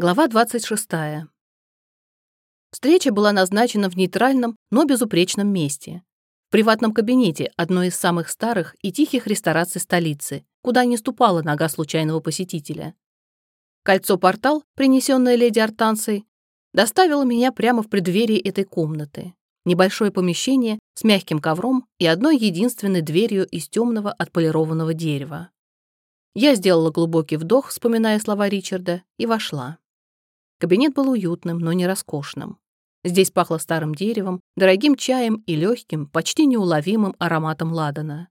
Глава 26. Встреча была назначена в нейтральном, но безупречном месте. В приватном кабинете одной из самых старых и тихих рестораций столицы, куда не ступала нога случайного посетителя. Кольцо-портал, принесенное леди Артанцей, доставило меня прямо в преддверии этой комнаты. Небольшое помещение с мягким ковром и одной единственной дверью из темного отполированного дерева. Я сделала глубокий вдох, вспоминая слова Ричарда, и вошла. Кабинет был уютным, но не роскошным. Здесь пахло старым деревом, дорогим чаем и легким, почти неуловимым ароматом ладана.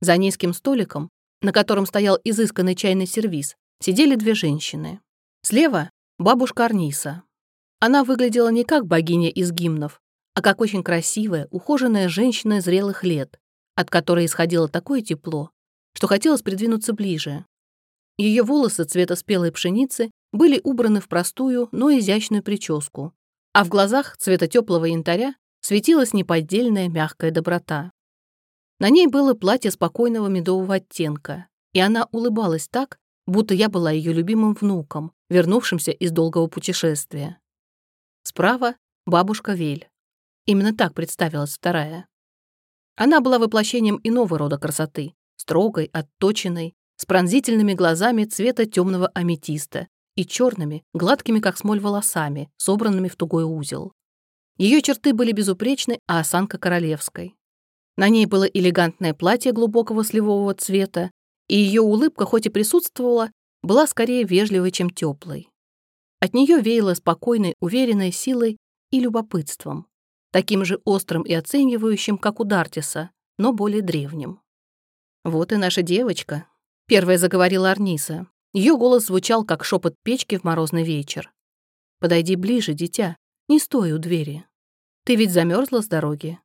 За низким столиком, на котором стоял изысканный чайный сервиз, сидели две женщины. Слева — бабушка Арниса. Она выглядела не как богиня из гимнов, а как очень красивая, ухоженная женщина зрелых лет, от которой исходило такое тепло, что хотелось придвинуться ближе. Ее волосы цвета спелой пшеницы были убраны в простую, но изящную прическу, а в глазах цвета теплого янтаря светилась неподдельная мягкая доброта. На ней было платье спокойного медового оттенка, и она улыбалась так, будто я была ее любимым внуком, вернувшимся из долгого путешествия. Справа — бабушка Вель. Именно так представилась вторая. Она была воплощением иного рода красоты, строгой, отточенной, с пронзительными глазами цвета темного аметиста и черными, гладкими как смоль волосами, собранными в тугой узел. Ее черты были безупречны, а осанка королевской. На ней было элегантное платье глубокого сливового цвета, и ее улыбка, хоть и присутствовала, была скорее вежливой, чем теплой. От нее веяло спокойной, уверенной силой и любопытством, таким же острым и оценивающим, как у Дартиса, но более древним. «Вот и наша девочка», — первая заговорила Арниса. Ее голос звучал, как шепот печки в морозный вечер. «Подойди ближе, дитя. Не стой у двери. Ты ведь замерзла с дороги?»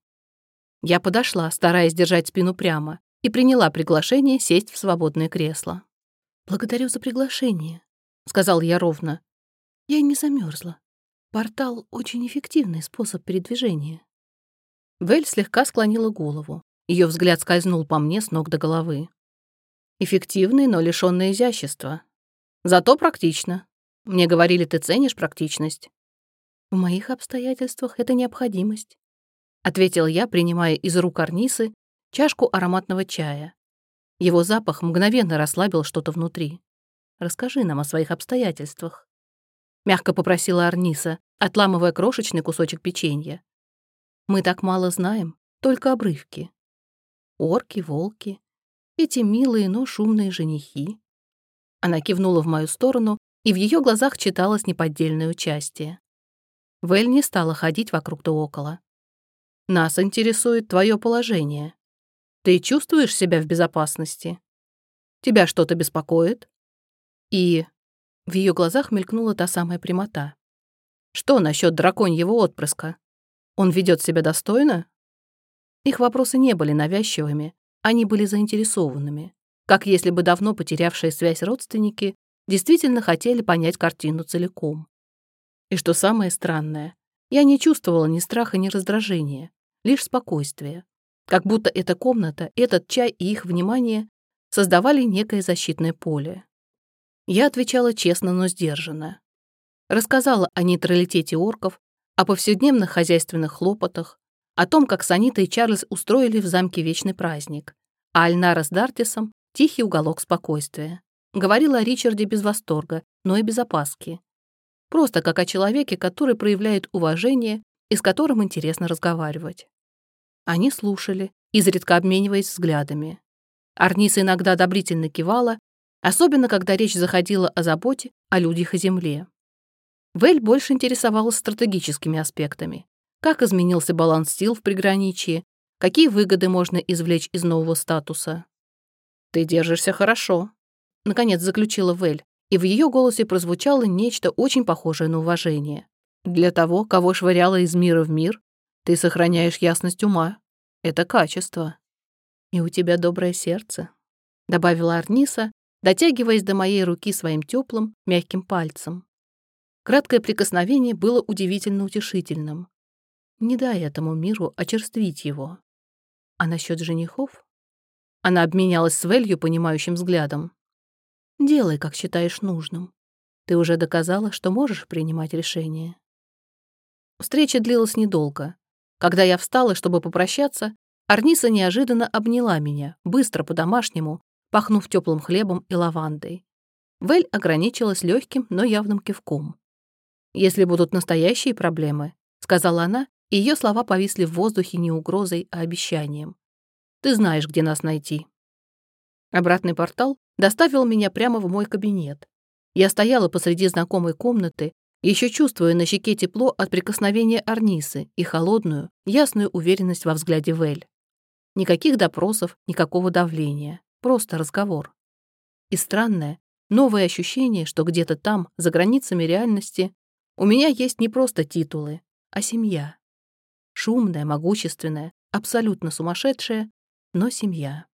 Я подошла, стараясь держать спину прямо, и приняла приглашение сесть в свободное кресло. «Благодарю за приглашение», — сказал я ровно. «Я не замерзла. Портал — очень эффективный способ передвижения». Вель слегка склонила голову. Ее взгляд скользнул по мне с ног до головы. Эффективный, но лишённый изящества. Зато практично. Мне говорили, ты ценишь практичность. В моих обстоятельствах это необходимость, ответил я, принимая из рук Арнисы чашку ароматного чая. Его запах мгновенно расслабил что-то внутри. Расскажи нам о своих обстоятельствах. Мягко попросила Арниса, отламывая крошечный кусочек печенья. Мы так мало знаем, только обрывки. Орки, волки, эти милые, но шумные женихи. Она кивнула в мою сторону, и в ее глазах читалось неподдельное участие. Вэль не стала ходить вокруг да около. «Нас интересует твое положение. Ты чувствуешь себя в безопасности? Тебя что-то беспокоит?» И в ее глазах мелькнула та самая прямота. «Что насчет драконьего отпрыска? Он ведет себя достойно?» Их вопросы не были навязчивыми, они были заинтересованными, как если бы давно потерявшие связь родственники действительно хотели понять картину целиком. И что самое странное, я не чувствовала ни страха, ни раздражения, лишь спокойствие. Как будто эта комната, этот чай и их внимание создавали некое защитное поле. Я отвечала честно, но сдержанно. Рассказала о нейтралитете орков, о повседневных хозяйственных хлопотах, о том, как Санита и Чарльз устроили в замке вечный праздник, а Альнара с Дартисом — тихий уголок спокойствия. Говорила о Ричарде без восторга, но и без опаски. Просто как о человеке, который проявляет уважение и с которым интересно разговаривать. Они слушали, изредка обмениваясь взглядами. Арниса иногда одобрительно кивала, особенно когда речь заходила о заботе о людях и земле. Вэль больше интересовалась стратегическими аспектами как изменился баланс сил в приграничье, какие выгоды можно извлечь из нового статуса. «Ты держишься хорошо», — наконец заключила Вель, и в ее голосе прозвучало нечто очень похожее на уважение. «Для того, кого швыряла из мира в мир, ты сохраняешь ясность ума. Это качество. И у тебя доброе сердце», — добавила Арниса, дотягиваясь до моей руки своим теплым, мягким пальцем. Краткое прикосновение было удивительно утешительным. Не дай этому миру очерствить его. А насчет женихов? Она обменялась с Велью понимающим взглядом. Делай, как считаешь нужным. Ты уже доказала, что можешь принимать решения. Встреча длилась недолго. Когда я встала, чтобы попрощаться, Арниса неожиданно обняла меня, быстро по-домашнему, пахнув теплым хлебом и лавандой. Вель ограничилась легким, но явным кивком. «Если будут настоящие проблемы», — сказала она, ее слова повисли в воздухе не угрозой, а обещанием. «Ты знаешь, где нас найти». Обратный портал доставил меня прямо в мой кабинет. Я стояла посреди знакомой комнаты, еще чувствуя на щеке тепло от прикосновения Арнисы и холодную, ясную уверенность во взгляде Вель. Никаких допросов, никакого давления. Просто разговор. И странное, новое ощущение, что где-то там, за границами реальности, у меня есть не просто титулы, а семья. Шумная, могущественная, абсолютно сумасшедшая, но семья.